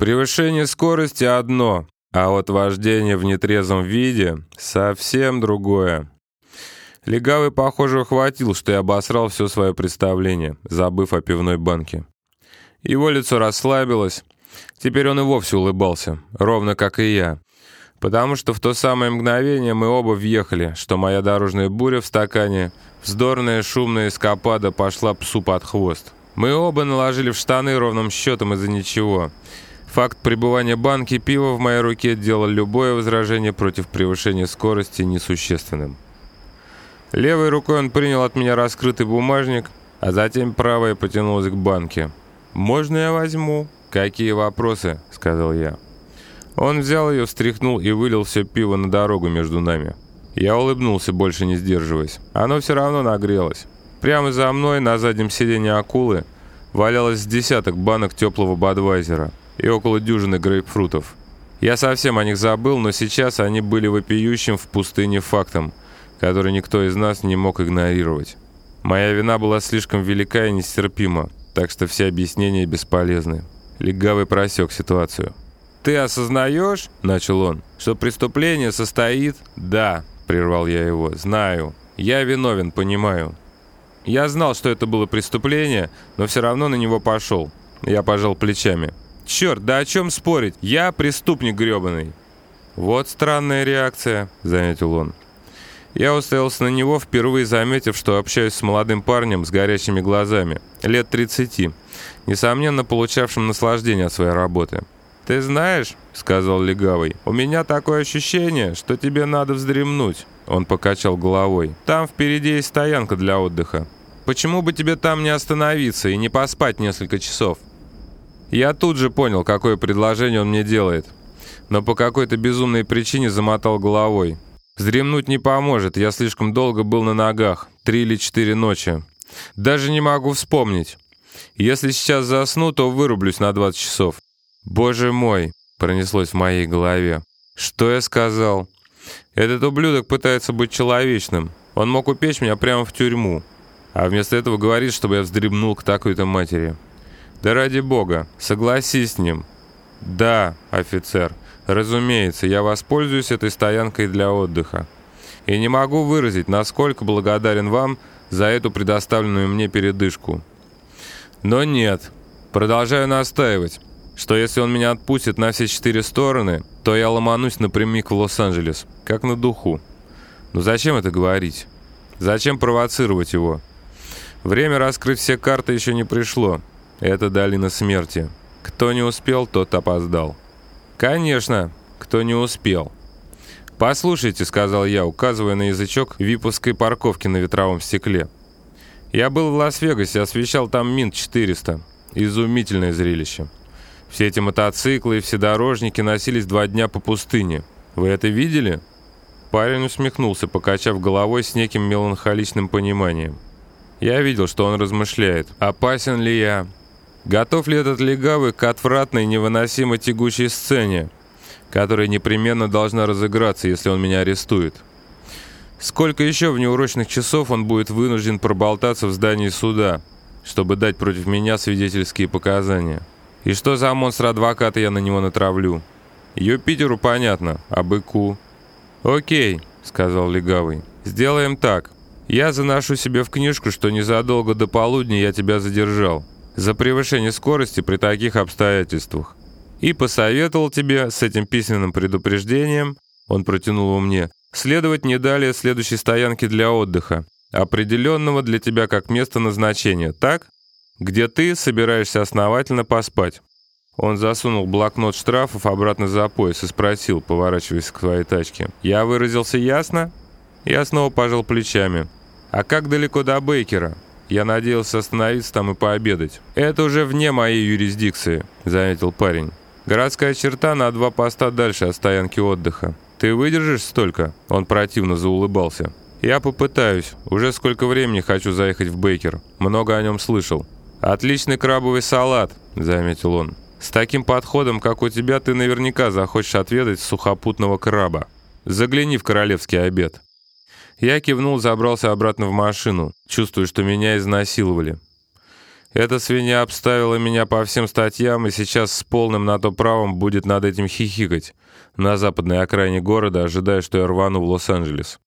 Превышение скорости одно, а вот вождение в нетрезвом виде совсем другое. Легавый, похоже, ухватил, что я обосрал все свое представление, забыв о пивной банке. Его лицо расслабилось. Теперь он и вовсе улыбался, ровно как и я. Потому что в то самое мгновение мы оба въехали, что моя дорожная буря в стакане, вздорная шумная эскапада пошла псу под хвост. Мы оба наложили в штаны ровным счетом из-за ничего. Факт пребывания банки пива в моей руке делал любое возражение против превышения скорости несущественным. Левой рукой он принял от меня раскрытый бумажник, а затем правой потянулась к банке. «Можно я возьму?» «Какие вопросы?» — сказал я. Он взял ее, встряхнул и вылил все пиво на дорогу между нами. Я улыбнулся, больше не сдерживаясь. Оно все равно нагрелось. Прямо за мной, на заднем сиденье акулы, валялось десяток банок теплого Бадвайзера и около дюжины грейпфрутов. Я совсем о них забыл, но сейчас они были вопиющим в пустыне фактом, который никто из нас не мог игнорировать. Моя вина была слишком велика и нестерпима, так что все объяснения бесполезны. Легавый просек ситуацию. «Ты осознаешь, — начал он, — что преступление состоит...» «Да», — прервал я его, — «знаю. Я виновен, понимаю. Я знал, что это было преступление, но все равно на него пошел. Я пожал плечами. «Черт, да о чем спорить? Я преступник гребаный». «Вот странная реакция», — заметил он. Я уставился на него, впервые заметив, что общаюсь с молодым парнем с горящими глазами, лет 30, несомненно, получавшим наслаждение от своей работы. «Ты знаешь», — сказал Легавый, — «у меня такое ощущение, что тебе надо вздремнуть». Он покачал головой. «Там впереди есть стоянка для отдыха. Почему бы тебе там не остановиться и не поспать несколько часов?» Я тут же понял, какое предложение он мне делает, но по какой-то безумной причине замотал головой. Вздремнуть не поможет, я слишком долго был на ногах, три или четыре ночи. Даже не могу вспомнить. Если сейчас засну, то вырублюсь на 20 часов. «Боже мой!» — пронеслось в моей голове. «Что я сказал?» «Этот ублюдок пытается быть человечным. Он мог упечь меня прямо в тюрьму. А вместо этого говорит, чтобы я вздремнул к такой-то матери. Да ради бога, согласись с ним». «Да, офицер, разумеется, я воспользуюсь этой стоянкой для отдыха. И не могу выразить, насколько благодарен вам за эту предоставленную мне передышку. Но нет, продолжаю настаивать что если он меня отпустит на все четыре стороны, то я ломанусь напрямик в Лос-Анджелес, как на духу. Но зачем это говорить? Зачем провоцировать его? Время раскрыть все карты еще не пришло. Это долина смерти. Кто не успел, тот опоздал. Конечно, кто не успел. «Послушайте», — сказал я, указывая на язычок виповской парковки на ветровом стекле. «Я был в Лас-Вегасе, освещал там Минт-400. Изумительное зрелище». Все эти мотоциклы и вседорожники носились два дня по пустыне. Вы это видели?» Парень усмехнулся, покачав головой с неким меланхоличным пониманием. Я видел, что он размышляет. «Опасен ли я? Готов ли этот легавый к отвратной, невыносимо тягучей сцене, которая непременно должна разыграться, если он меня арестует?» Сколько еще внеурочных часов он будет вынужден проболтаться в здании суда, чтобы дать против меня свидетельские показания? И что за монстр-адвоката я на него натравлю? Юпитеру понятно, а быку? Окей, сказал Легавый. Сделаем так. Я заношу себе в книжку, что незадолго до полудня я тебя задержал. За превышение скорости при таких обстоятельствах. И посоветовал тебе с этим письменным предупреждением, он протянул его мне, следовать не далее следующей стоянки для отдыха, определенного для тебя как место назначения, так? где ты собираешься основательно поспать». Он засунул блокнот штрафов обратно за пояс и спросил, поворачиваясь к своей тачке. «Я выразился ясно?» Я снова пожал плечами. «А как далеко до Бейкера?» Я надеялся остановиться там и пообедать. «Это уже вне моей юрисдикции», — заметил парень. «Городская черта на два поста дальше от стоянки отдыха. Ты выдержишь столько?» Он противно заулыбался. «Я попытаюсь. Уже сколько времени хочу заехать в Бейкер. Много о нем слышал. «Отличный крабовый салат», — заметил он. «С таким подходом, как у тебя, ты наверняка захочешь отведать сухопутного краба. Загляни в королевский обед». Я кивнул, забрался обратно в машину, чувствуя, что меня изнасиловали. Эта свинья обставила меня по всем статьям и сейчас с полным на то правом будет над этим хихикать на западной окраине города, ожидая, что я рвану в Лос-Анджелес.